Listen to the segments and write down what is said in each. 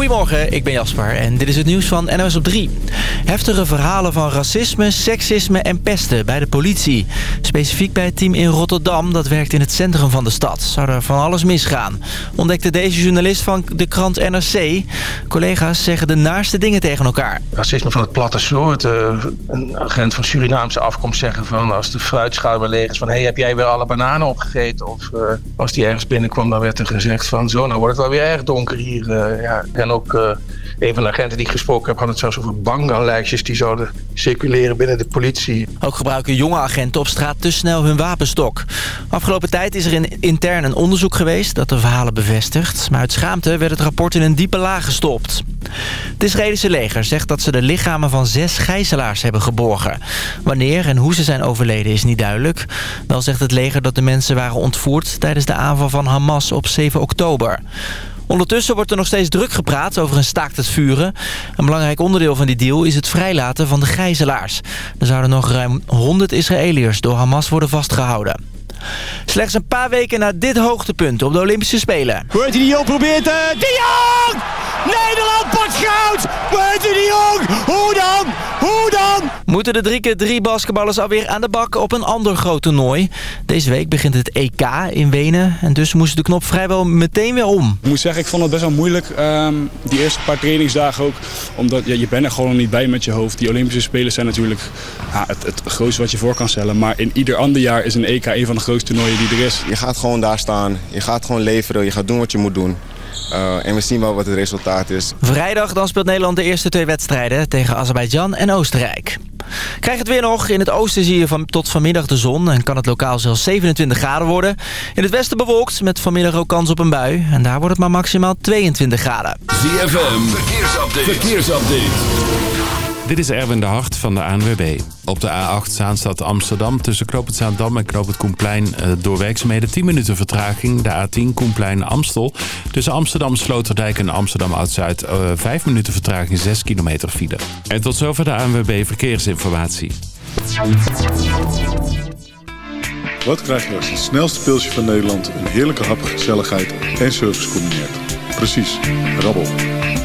Goedemorgen, ik ben Jasper en dit is het nieuws van NOS op 3. Heftige verhalen van racisme, seksisme en pesten bij de politie. Specifiek bij het team in Rotterdam, dat werkt in het centrum van de stad. Zou er van alles misgaan. Ontdekte deze journalist van de krant NRC. Collega's zeggen de naarste dingen tegen elkaar. Racisme van het platte soort. Uh, een agent van Surinaamse afkomst zeggen van als de fruitschouw leeg is van... hey, heb jij weer alle bananen opgegeten? Of uh, als die ergens binnenkwam, dan werd er gezegd van... zo, nou wordt het wel weer erg donker hier. Uh, ja. Ook een van de agenten die ik gesproken heb... had het zelfs over banganlijstjes die zouden circuleren binnen de politie. Ook gebruiken jonge agenten op straat te snel hun wapenstok. Afgelopen tijd is er in intern een onderzoek geweest dat de verhalen bevestigt. Maar uit schaamte werd het rapport in een diepe laag gestopt. Het Israëlische leger zegt dat ze de lichamen van zes gijzelaars hebben geborgen. Wanneer en hoe ze zijn overleden is niet duidelijk. Wel zegt het leger dat de mensen waren ontvoerd tijdens de aanval van Hamas op 7 oktober. Ondertussen wordt er nog steeds druk gepraat over een staakt het vuren. Een belangrijk onderdeel van die deal is het vrijlaten van de gijzelaars. Er zouden nog ruim 100 Israëliërs door Hamas worden vastgehouden. Slechts een paar weken na dit hoogtepunt op de Olympische Spelen. Wordt die Jong probeert uh, De Jong! Nederland pakt goud! Wordt de Jong! Hoe dan? Hoe dan? Moeten de drie keer drie basketballers alweer aan de bak op een ander groot toernooi. Deze week begint het EK in Wenen en dus moest de knop vrijwel meteen weer om. Ik moet zeggen, ik vond het best wel moeilijk. Um, die eerste paar trainingsdagen ook. Omdat ja, je bent er gewoon niet bij met je hoofd. Die Olympische Spelen zijn natuurlijk ja, het, het grootste wat je voor kan stellen. Maar in ieder ander jaar is een EK een van de grootste toernooien die er is. Je gaat gewoon daar staan. Je gaat gewoon leveren. Je gaat doen wat je moet doen. Uh, en we zien wel wat het resultaat is. Vrijdag dan speelt Nederland de eerste twee wedstrijden tegen Azerbeidzjan en Oostenrijk. Krijg het weer nog. In het oosten zie je van, tot vanmiddag de zon en kan het lokaal zelfs 27 graden worden. In het westen bewolkt met vanmiddag ook kans op een bui. En daar wordt het maar maximaal 22 graden. ZFM, verkeersupdate. verkeersupdate. Dit is Erwin de Hart van de ANWB. Op de A8 Zaanstad Amsterdam tussen Knoop Zaandam en Knoop het Koenplein eh, door werkzaamheden 10 minuten vertraging. De A10 Koenplein Amstel tussen Amsterdam Sloterdijk en Amsterdam Oud-Zuid 5 eh, minuten vertraging 6 kilometer file. En tot zover de ANWB Verkeersinformatie. Wat krijg je als het snelste pilsje van Nederland een heerlijke hap, gezelligheid en service combineert? Precies, rabbel.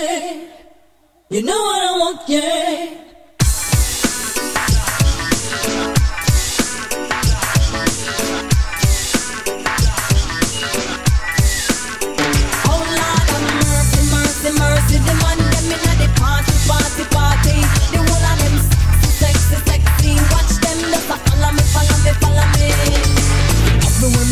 yeah. You know what I want, yeah.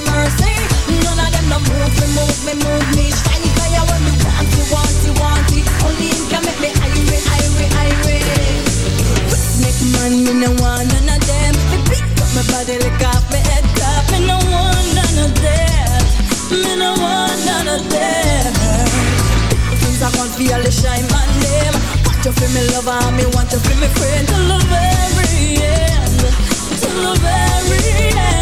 mercy, mercy. None of them no move me, move me, move me. Shiny fire when me want it, want it, want it. Only him can make me irate, irate, irate. make man, me no want none of them. Me pick up my body, lick off my head top. Me no want none of them. Me no want none of them. Things I can't feel the shine my name. Want you feel me lover, ah, me want you feel me friend. To the very end, to the very end.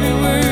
Every word.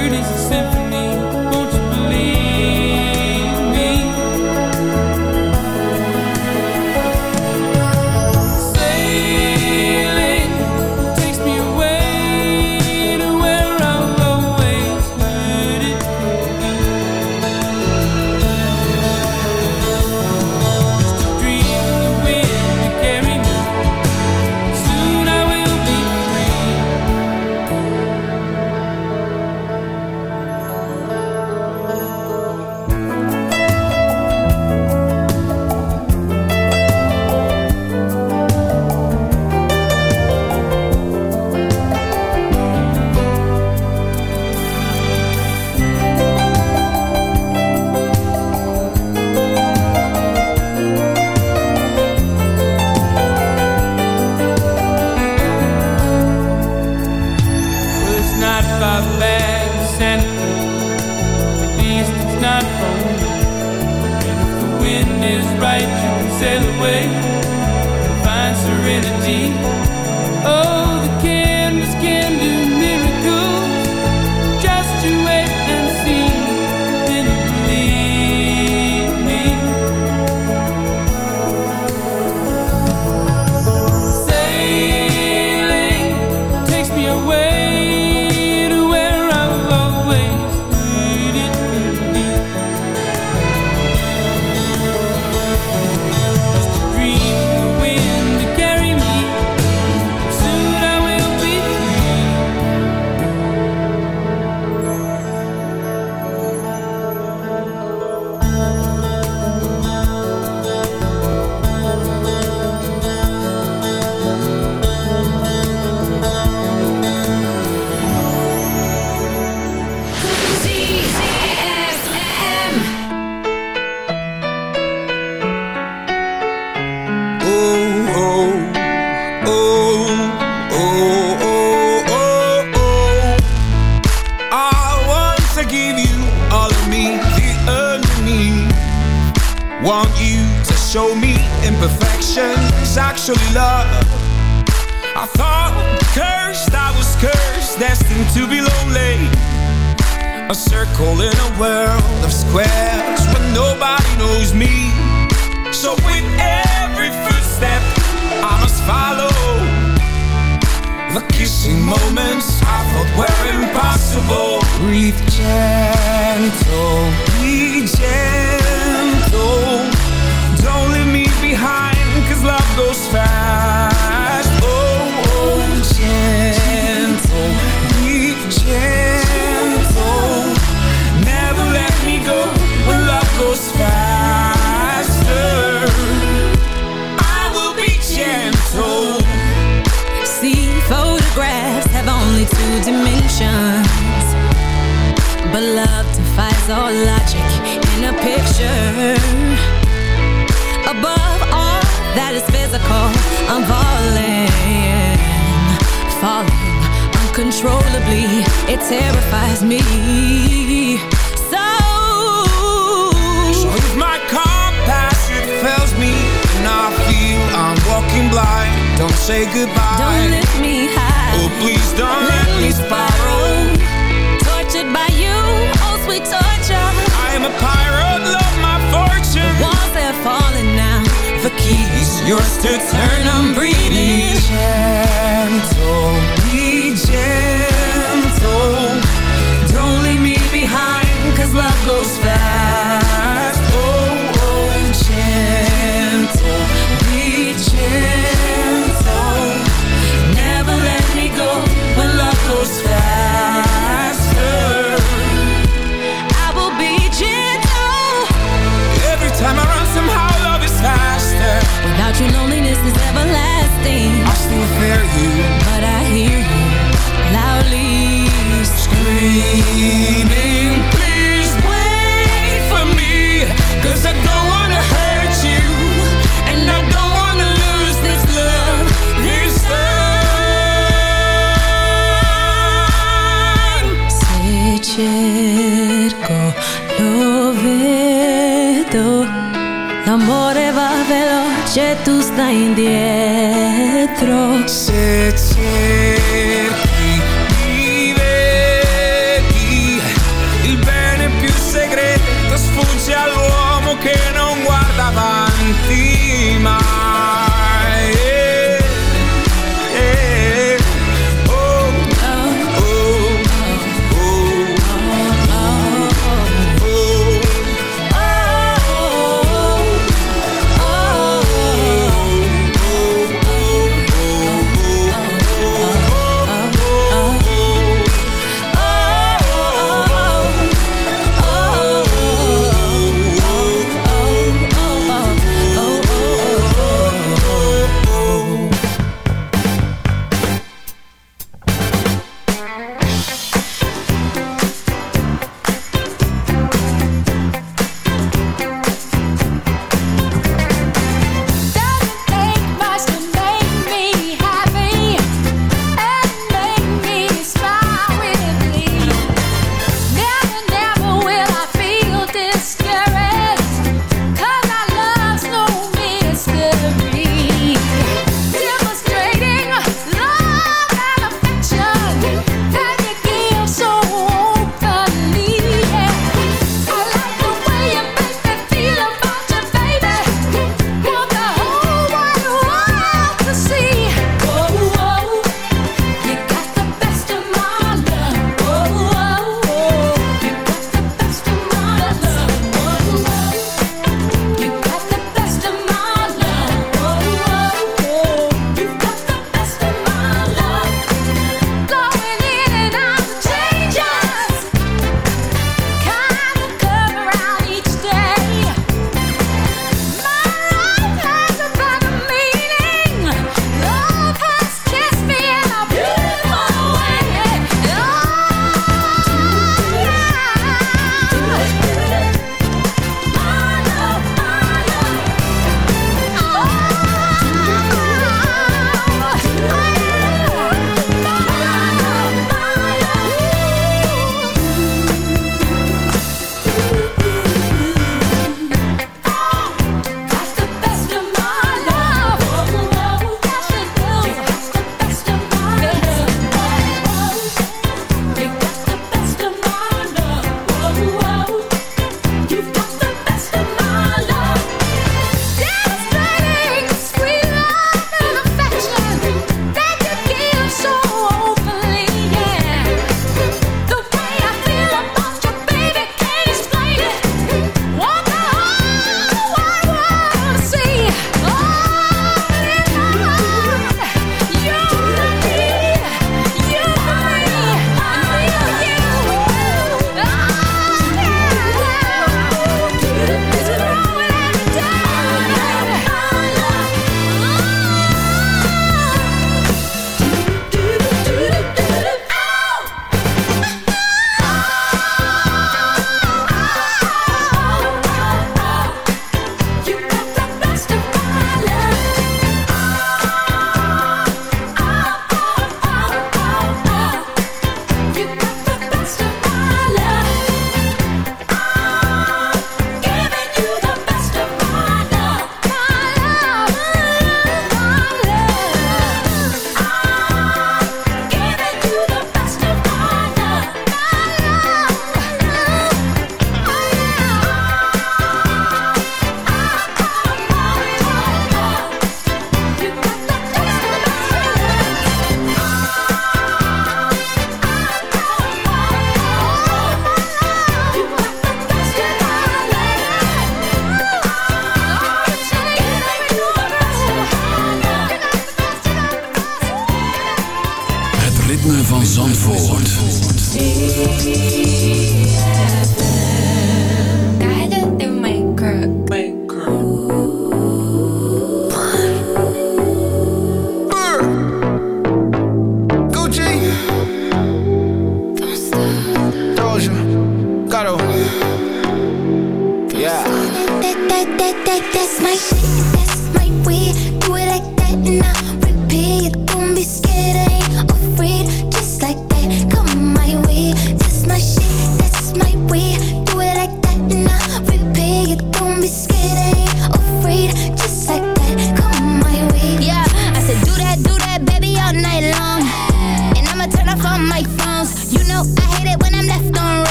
uncontrollably. It terrifies me. So So if my car fails me. And I feel I'm walking blind. Don't say goodbye. Don't lift me high Oh please don't let, let me spiral. Tortured by you, oh sweet torture. I am a pirate, love my fortune. The walls are falling now. The key is yours to turn. Veloce, tu stai indietro.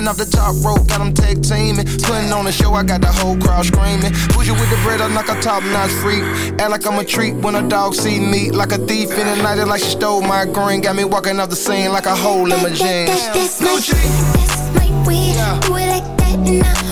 Jumping off the top rope, got them tag teaming. Putting on a show, I got the whole crowd screaming. Bougie with the bread, i like a top notch freak. Act like I'm a treat when a dog see me. Like a thief in the night, it like she stole my green. Got me walking off the scene like a hole in my jeans. That's My, weed. Do it like that now.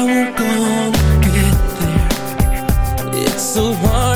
how we're gonna get there It's so hard.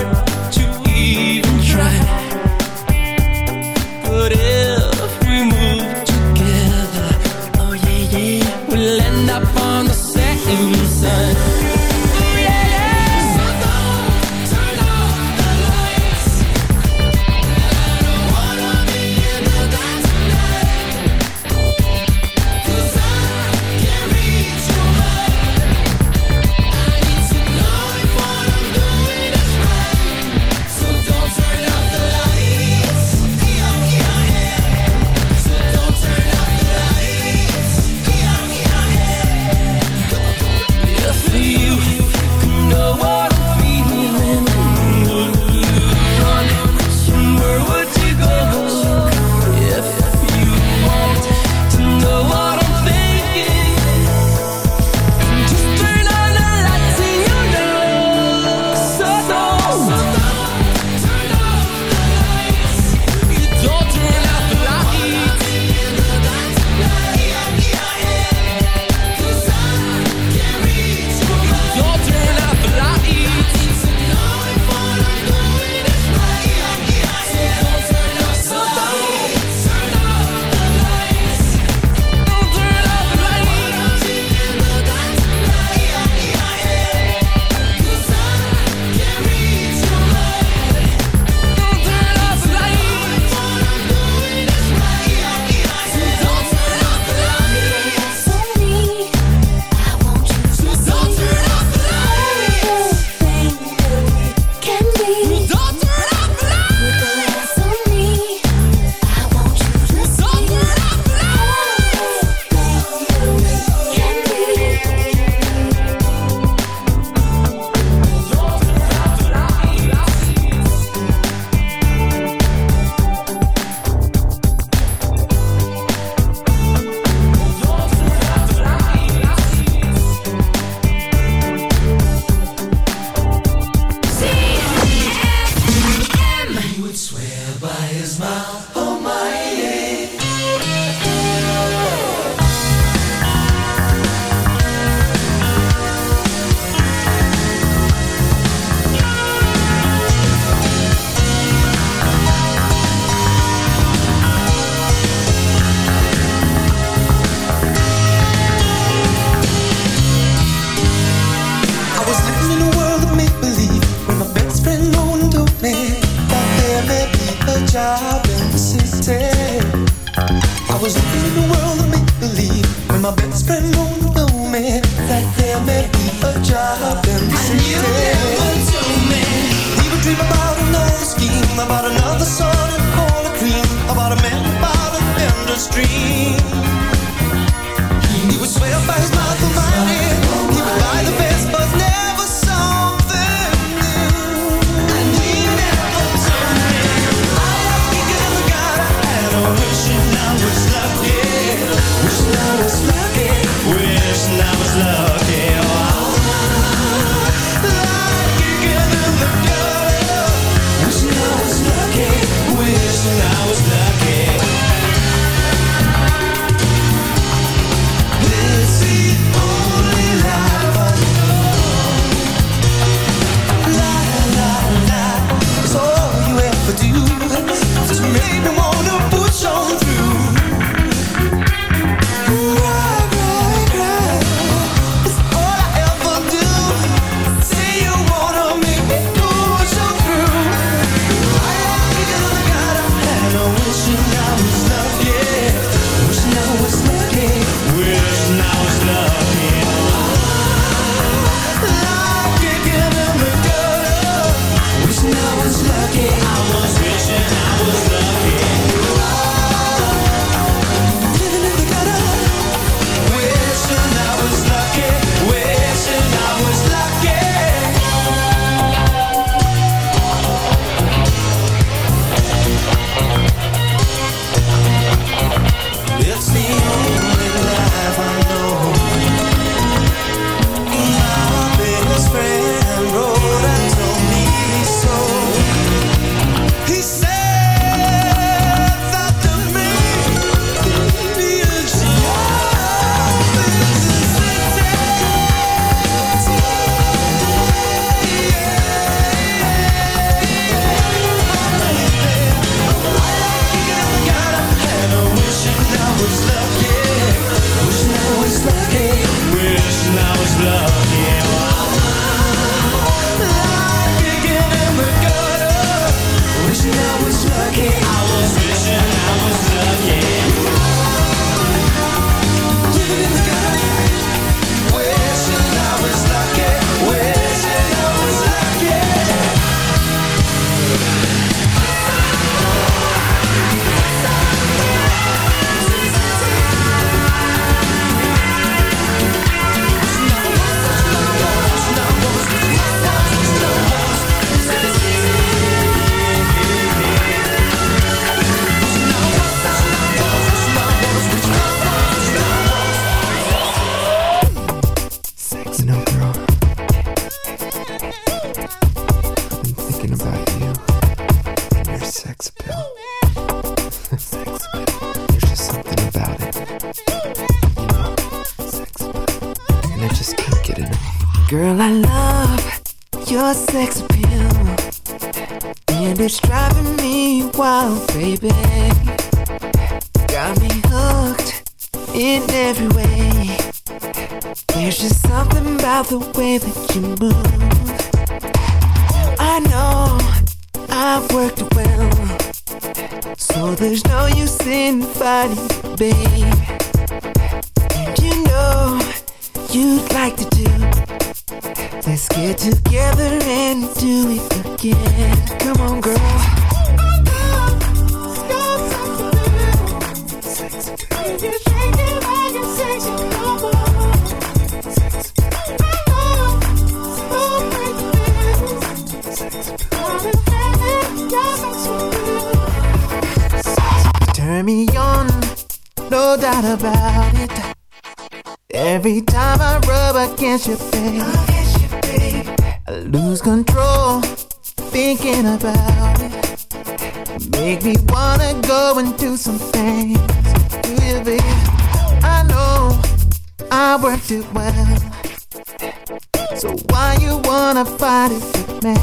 So why you wanna fight it with me?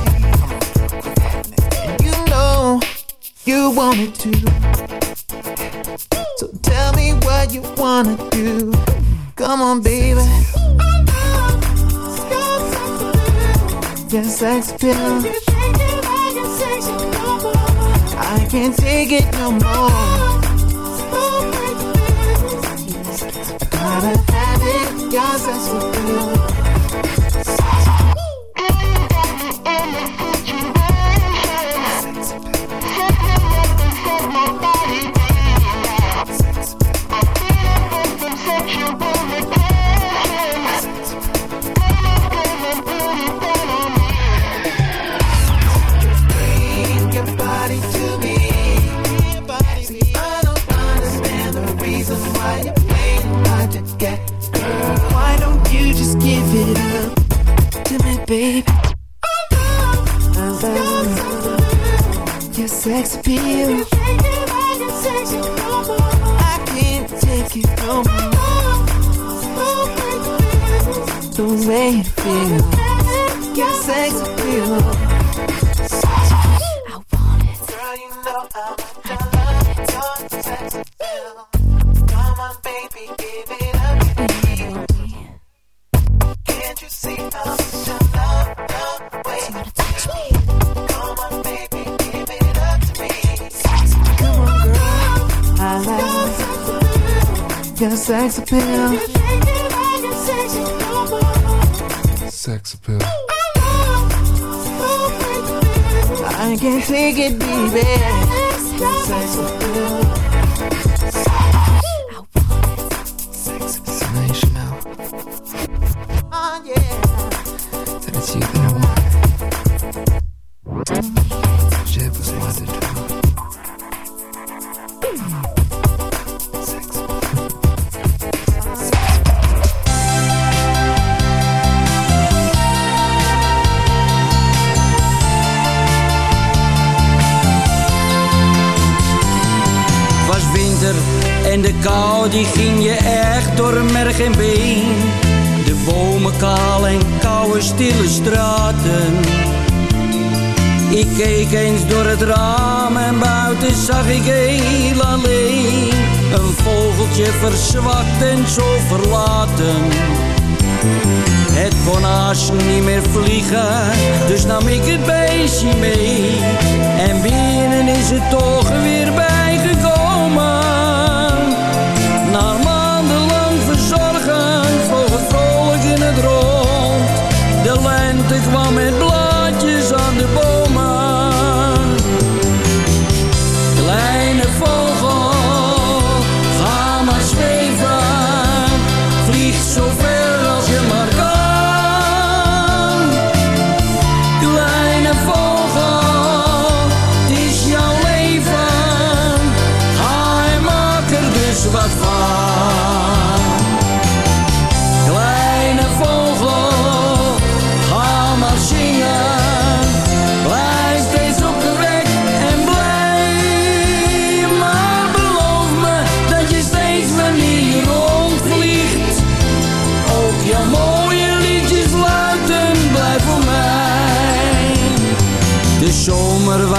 You know you wanted to. So tell me what you wanna do. Come on, baby. Yes, sex pill. I can't take it no more. Gotta have it. Your sex appeal. take it deep, yeah. ik heel alleen. Een vogeltje verzwakt en zo verlaten. Het kon niet meer vliegen, dus nam ik het beestje mee. En binnen is het toch weer bij.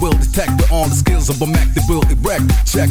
will detect with all the skills of a Mac that will erect. Check